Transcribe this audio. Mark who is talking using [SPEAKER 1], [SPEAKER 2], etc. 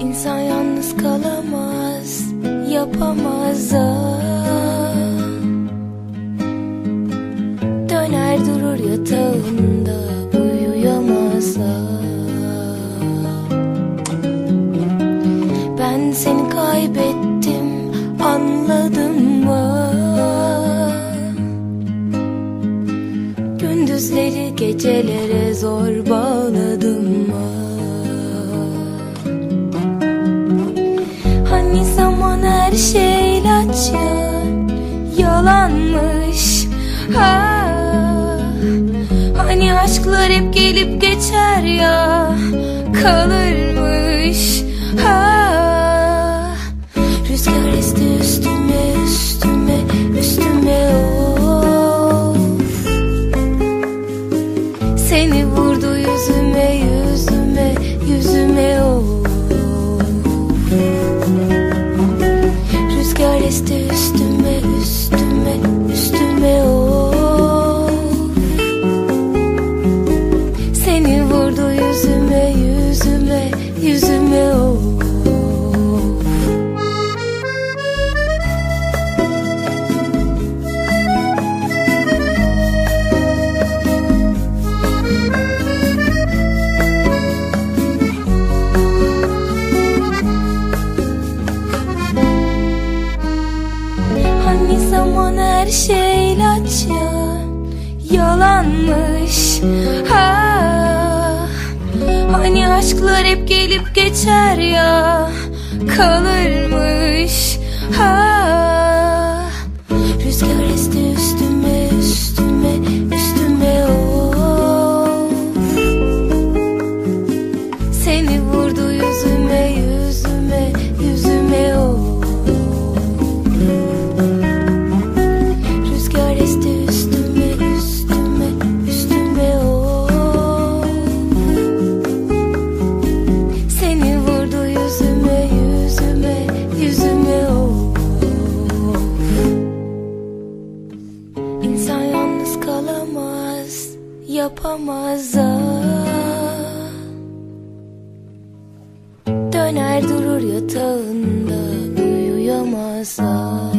[SPEAKER 1] İnsan yalnız kalamaz, yapamaz. Döner durur yatağında, uyuyamaz ah. Ben seni kaybettim, anladın mı? Gündüzleri gecelere zor bağladım ha. Hani aşklar hep gelip geçer ya Kalırmış ha. Rüzgar esti üstüme üstüme üstüme of Seni vurdu yüzüme yüzüme yüzüme of Rüzgar esti üstüme Hani zaman her şey ilaç ya Yalanmış ha. Hani aşklar hep gelip geçer ya Kalırmış ha. Kalamaz yapamaz ah. Döner durur yatağında uyuyamaz ah.